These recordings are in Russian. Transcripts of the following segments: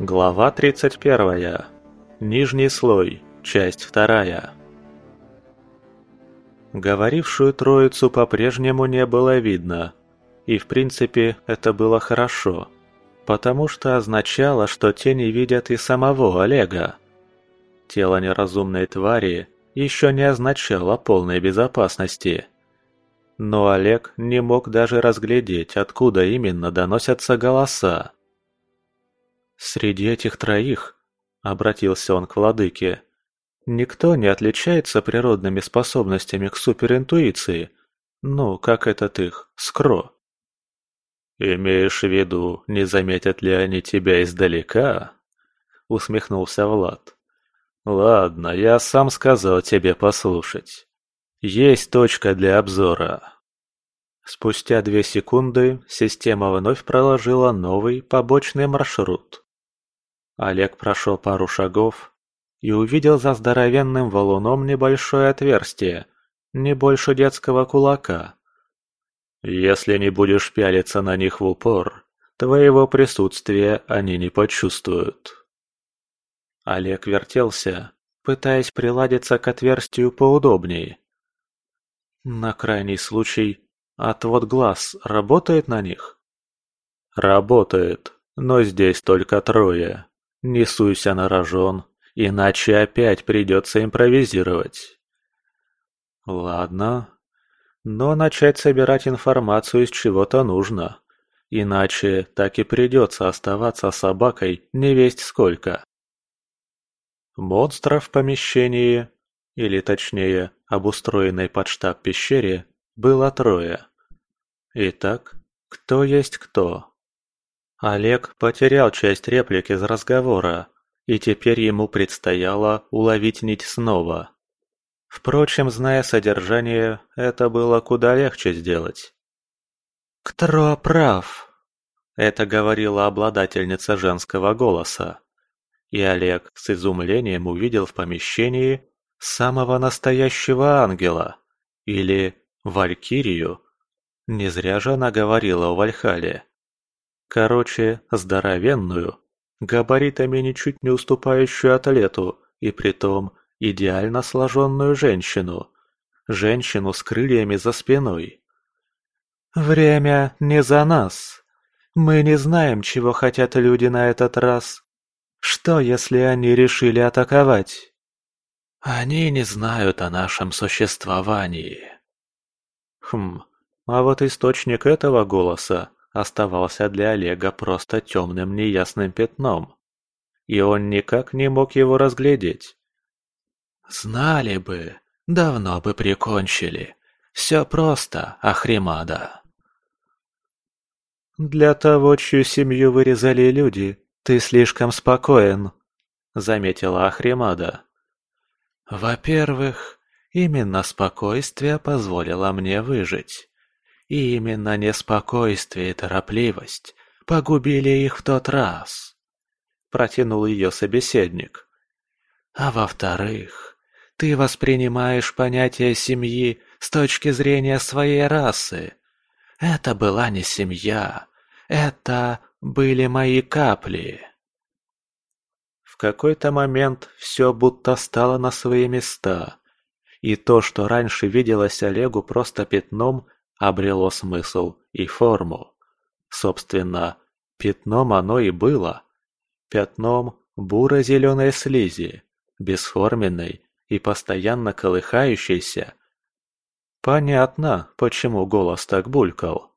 Глава 31. Нижний слой. Часть 2. Говорившую троицу по-прежнему не было видно. И в принципе это было хорошо. Потому что означало, что те не видят и самого Олега. Тело неразумной твари еще не означало полной безопасности. Но Олег не мог даже разглядеть, откуда именно доносятся голоса. «Среди этих троих», — обратился он к владыке, — «никто не отличается природными способностями к суперинтуиции, ну, как этот их, Скро». «Имеешь в виду, не заметят ли они тебя издалека?» — усмехнулся Влад. «Ладно, я сам сказал тебе послушать. Есть точка для обзора». Спустя две секунды система вновь проложила новый побочный маршрут. Олег прошел пару шагов и увидел за здоровенным валуном небольшое отверстие, не больше детского кулака. «Если не будешь пялиться на них в упор, твоего присутствия они не почувствуют». Олег вертелся, пытаясь приладиться к отверстию поудобнее. На крайний случай, отвод глаз работает на них? Работает, но здесь только трое. Не суйся на рожон, иначе опять придется импровизировать. Ладно, но начать собирать информацию из чего-то нужно. Иначе так и придется оставаться собакой не весть сколько. Монстров в помещении, или точнее, обустроенной под штаб пещере, было трое. Итак, кто есть кто? Олег потерял часть реплик из разговора, и теперь ему предстояло уловить нить снова. Впрочем, зная содержание, это было куда легче сделать. «Кто прав?» – это говорила обладательница женского голоса. И Олег с изумлением увидел в помещении самого настоящего ангела, или Валькирию. Не зря же она говорила о Вальхале. Короче, здоровенную, габаритами ничуть не уступающую атлету, и притом идеально сложенную женщину. Женщину с крыльями за спиной. «Время не за нас. Мы не знаем, чего хотят люди на этот раз. Что, если они решили атаковать?» «Они не знают о нашем существовании». Хм, а вот источник этого голоса оставался для Олега просто темным неясным пятном. И он никак не мог его разглядеть. «Знали бы, давно бы прикончили. Все просто, Ахримада». «Для того, чью семью вырезали люди, ты слишком спокоен», — заметила Ахримада. «Во-первых, именно спокойствие позволило мне выжить. И именно неспокойствие и торопливость погубили их в тот раз. Протянул ее собеседник. А во-вторых, ты воспринимаешь понятие семьи с точки зрения своей расы. Это была не семья, это были мои капли. В какой-то момент все будто стало на свои места, и то, что раньше виделось Олегу просто пятном, обрело смысл и форму. Собственно, пятном оно и было. Пятном буро-зеленой слизи, бесформенной и постоянно колыхающейся. Понятно, почему голос так булькал.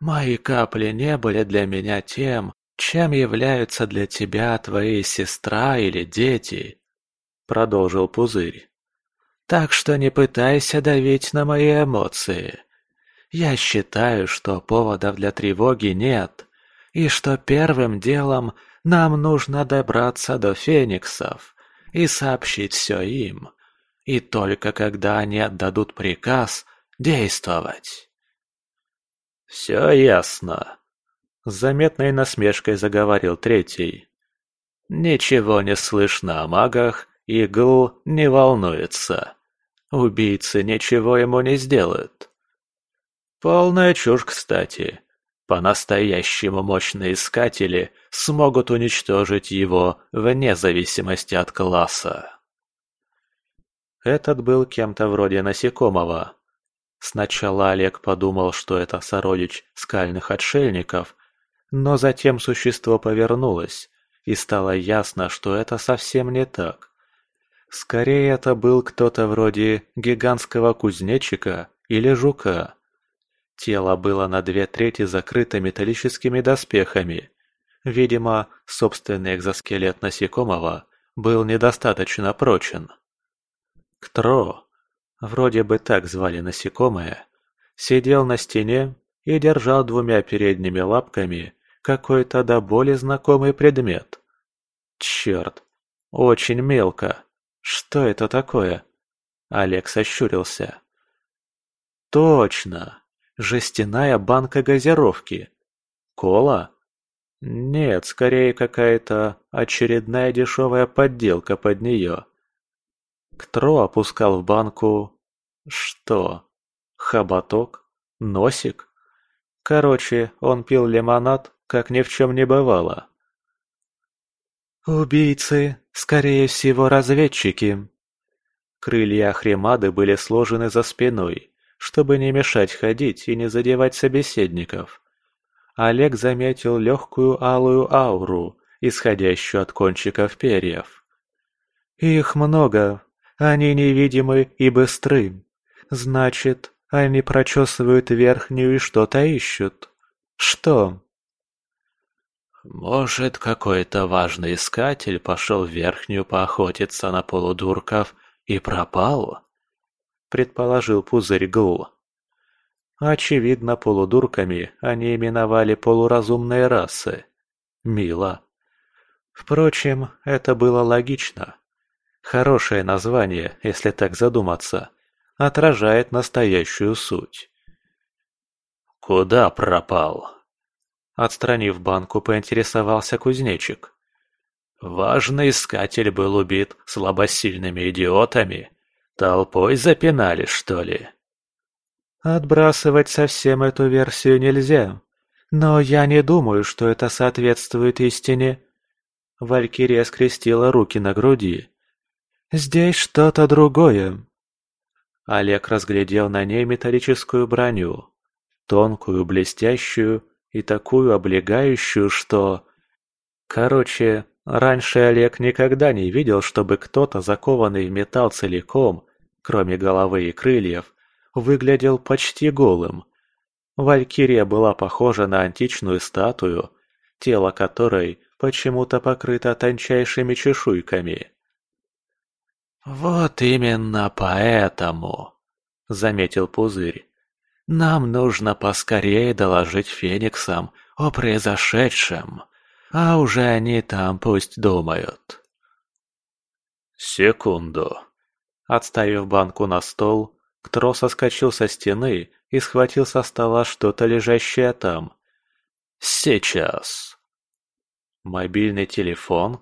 «Мои капли не были для меня тем, чем являются для тебя твои сестра или дети», — продолжил Пузырь. Так что не пытайся давить на мои эмоции. Я считаю, что поводов для тревоги нет, и что первым делом нам нужно добраться до фениксов и сообщить все им, и только когда они отдадут приказ действовать. «Все ясно», — с заметной насмешкой заговорил третий. «Ничего не слышно о магах Игл не волнуется. Убийцы ничего ему не сделают. Полная чушь, кстати. По-настоящему мощные искатели смогут уничтожить его вне зависимости от класса. Этот был кем-то вроде насекомого. Сначала Олег подумал, что это сородич скальных отшельников, но затем существо повернулось, и стало ясно, что это совсем не так. Скорее, это был кто-то вроде гигантского кузнечика или жука. Тело было на две трети закрыто металлическими доспехами. Видимо, собственный экзоскелет насекомого был недостаточно прочен. Ктро, вроде бы так звали насекомое, сидел на стене и держал двумя передними лапками какой-то до боли знакомый предмет. Черт, очень мелко. Что это такое? Олег сощурился. Точно! Жестяная банка газировки. Кола? Нет, скорее какая-то очередная дешевая подделка под нее. Ктро опускал в банку... Что? Хоботок? Носик? Короче, он пил лимонад, как ни в чем не бывало. «Убийцы, скорее всего, разведчики». Крылья Ахримады были сложены за спиной, чтобы не мешать ходить и не задевать собеседников. Олег заметил легкую алую ауру, исходящую от кончиков перьев. «Их много, они невидимы и быстры. Значит, они прочесывают верхнюю и что-то ищут. Что?» «Может, какой-то важный искатель пошел в верхнюю поохотиться на полудурков и пропал?» предположил пузырь Гул. Очевидно, полудурками они именовали полуразумные расы. Мило. Впрочем, это было логично. Хорошее название, если так задуматься, отражает настоящую суть. «Куда пропал?» Отстранив банку, поинтересовался кузнечик. «Важный искатель был убит слабосильными идиотами?» Толпой запинали, что ли? Отбрасывать совсем эту версию нельзя. Но я не думаю, что это соответствует истине. Валькирия скрестила руки на груди. Здесь что-то другое. Олег разглядел на ней металлическую броню. Тонкую, блестящую и такую облегающую, что... Короче, Раньше Олег никогда не видел, чтобы кто-то, закованный в металл целиком, кроме головы и крыльев, выглядел почти голым. Валькирия была похожа на античную статую, тело которой почему-то покрыто тончайшими чешуйками. «Вот именно поэтому», — заметил Пузырь, — «нам нужно поскорее доложить Фениксам о произошедшем». А уже они там пусть думают. Секунду. Отставив банку на стол, Ктро соскочил со стены и схватил со стола что-то лежащее там. Сейчас. Мобильный телефон?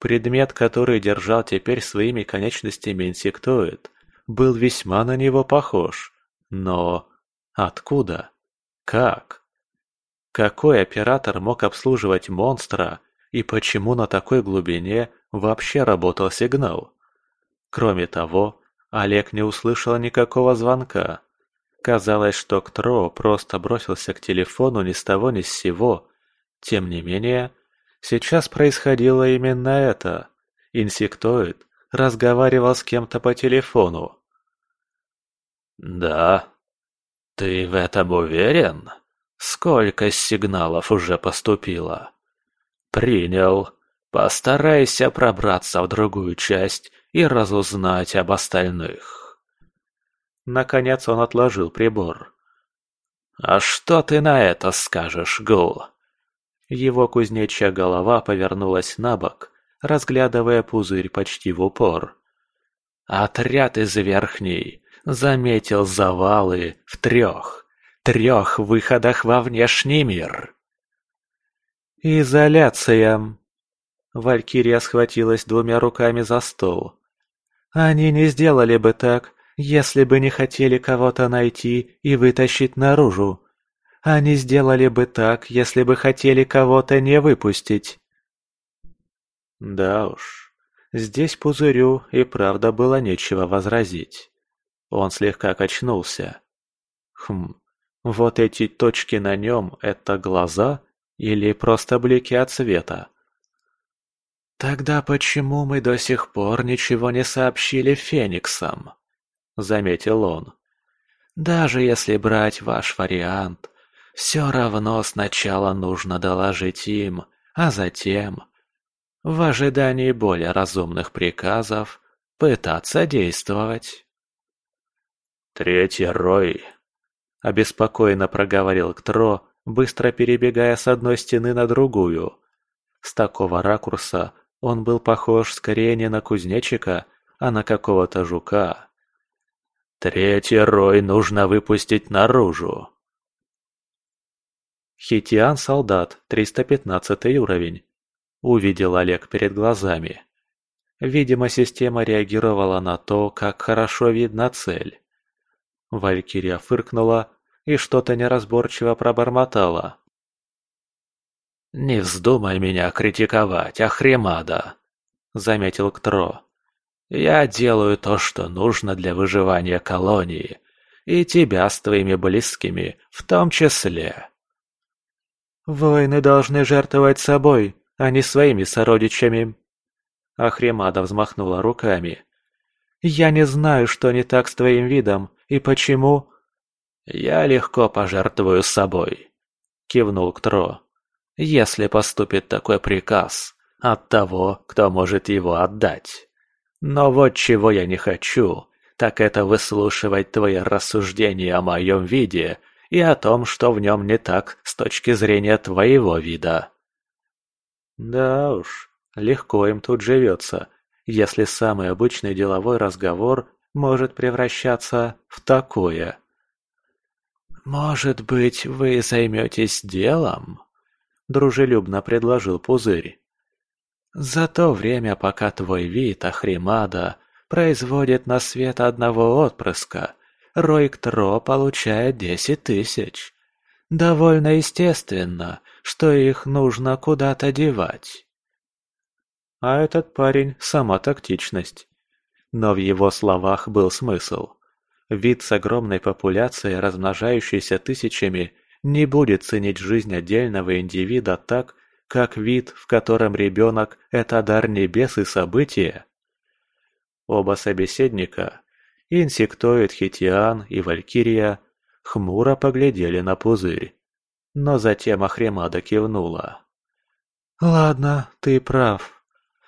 Предмет, который держал теперь своими конечностями инсектоид, был весьма на него похож. Но откуда? Как? Какой оператор мог обслуживать монстра и почему на такой глубине вообще работал сигнал? Кроме того, Олег не услышал никакого звонка. Казалось, что Ктро просто бросился к телефону ни с того ни с сего. Тем не менее, сейчас происходило именно это. Инсектоид разговаривал с кем-то по телефону. «Да? Ты в этом уверен?» Сколько сигналов уже поступило? Принял. Постарайся пробраться в другую часть и разузнать об остальных. Наконец он отложил прибор. «А что ты на это скажешь, Гул?» Его кузнечья голова повернулась на бок, разглядывая пузырь почти в упор. Отряд из верхней заметил завалы в трех трех выходах во внешний мир. «Изоляция!» Валькирия схватилась двумя руками за стол. «Они не сделали бы так, если бы не хотели кого-то найти и вытащить наружу. они сделали бы так, если бы хотели кого-то не выпустить. Да уж, здесь пузырю и правда было нечего возразить. Он слегка качнулся. Хм, вот эти точки на нем – это глаза или просто блики от света? «Тогда почему мы до сих пор ничего не сообщили Фениксам?» – заметил он. «Даже если брать ваш вариант, все равно сначала нужно доложить им, а затем, в ожидании более разумных приказов, пытаться действовать». «Третий рой», – обеспокоенно проговорил Ктро, быстро перебегая с одной стены на другую. С такого ракурса он был похож скорее не на кузнечика, а на какого-то жука. Третий рой нужно выпустить наружу. Хитиан-солдат, 315 уровень. Увидел Олег перед глазами. Видимо, система реагировала на то, как хорошо видна цель. Валькирия фыркнула и что-то неразборчиво пробормотала. «Не вздумай меня критиковать, Ахремада», — заметил Ктро. «Я делаю то, что нужно для выживания колонии, и тебя с твоими близкими в том числе». «Воины должны жертвовать собой, а не своими сородичами». Ахремада взмахнула руками. «Я не знаю, что не так с твоим видом, и почему...» «Я легко пожертвую собой», — кивнул Ктро если поступит такой приказ от того, кто может его отдать. Но вот чего я не хочу, так это выслушивать твои рассуждения о моем виде и о том, что в нем не так с точки зрения твоего вида. Да уж, легко им тут живется, если самый обычный деловой разговор может превращаться в такое. «Может быть, вы займетесь делом?» дружелюбно предложил Пузырь. «За то время, пока твой вид, Ахримада, производит на свет одного отпрыска, Ройктро получает десять тысяч. Довольно естественно, что их нужно куда-то девать». А этот парень – сама тактичность. Но в его словах был смысл. Вид с огромной популяцией, размножающейся тысячами, не будет ценить жизнь отдельного индивида так, как вид, в котором ребенок – это дар небес и событие. Оба собеседника, инсектоид Хитиан и Валькирия, хмуро поглядели на пузырь. Но затем Ахремада кивнула. «Ладно, ты прав.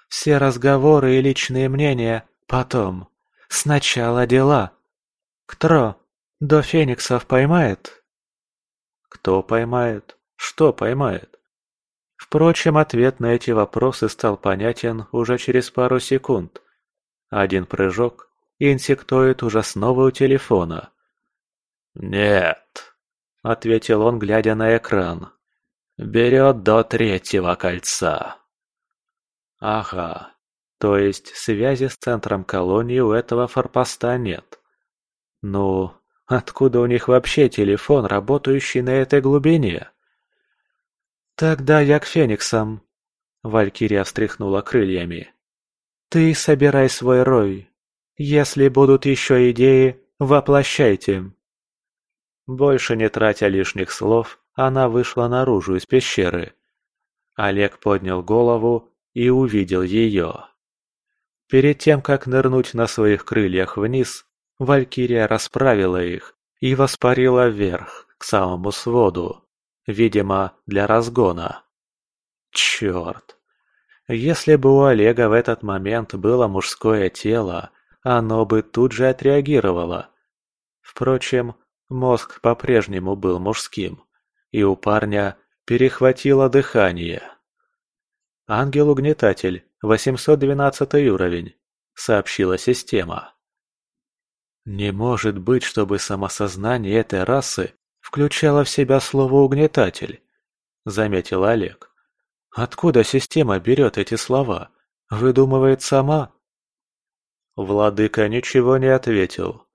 Все разговоры и личные мнения потом. Сначала дела. Ктро, до фениксов поймает?» Кто поймает? Что поймает? Впрочем, ответ на эти вопросы стал понятен уже через пару секунд. Один прыжок, и инсектоид уже снова у телефона. «Нет», — ответил он, глядя на экран. «Берет до третьего кольца». «Ага, то есть связи с центром колонии у этого форпоста нет. Ну, Откуда у них вообще телефон, работающий на этой глубине? Тогда я к фениксам. Валькирия встряхнула крыльями. Ты собирай свой рой. Если будут еще идеи, воплощайте. Больше не тратя лишних слов, она вышла наружу из пещеры. Олег поднял голову и увидел ее. Перед тем, как нырнуть на своих крыльях вниз, Валькирия расправила их и воспарила вверх, к самому своду, видимо, для разгона. Черт! Если бы у Олега в этот момент было мужское тело, оно бы тут же отреагировало. Впрочем, мозг по-прежнему был мужским, и у парня перехватило дыхание. «Ангел-угнетатель, 812 уровень», — сообщила система. Не может быть, чтобы самосознание этой расы включало в себя слово «угнетатель», — заметил Олег. Откуда система берет эти слова? Выдумывает сама? Владыка ничего не ответил,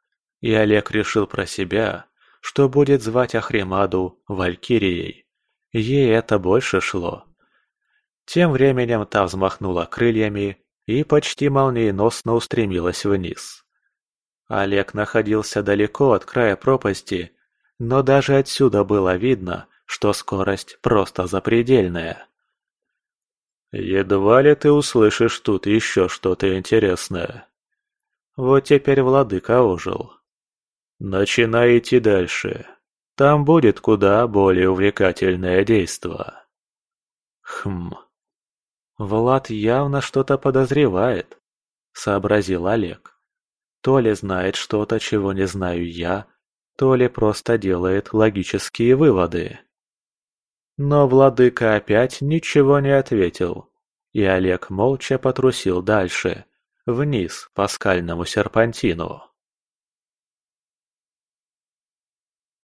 и Олег решил про себя, что будет звать Ахримаду Валькирией. Ей это больше шло. Тем временем та взмахнула крыльями и почти молниеносно устремилась вниз. Олег находился далеко от края пропасти, но даже отсюда было видно, что скорость просто запредельная. «Едва ли ты услышишь тут еще что-то интересное». Вот теперь владыка ожил. «Начинай идти дальше. Там будет куда более увлекательное действо». «Хм...» «Влад явно что-то подозревает», — сообразил Олег. «То ли знает что-то, чего не знаю я, то ли просто делает логические выводы». Но владыка опять ничего не ответил, и Олег молча потрусил дальше, вниз по скальному серпантину.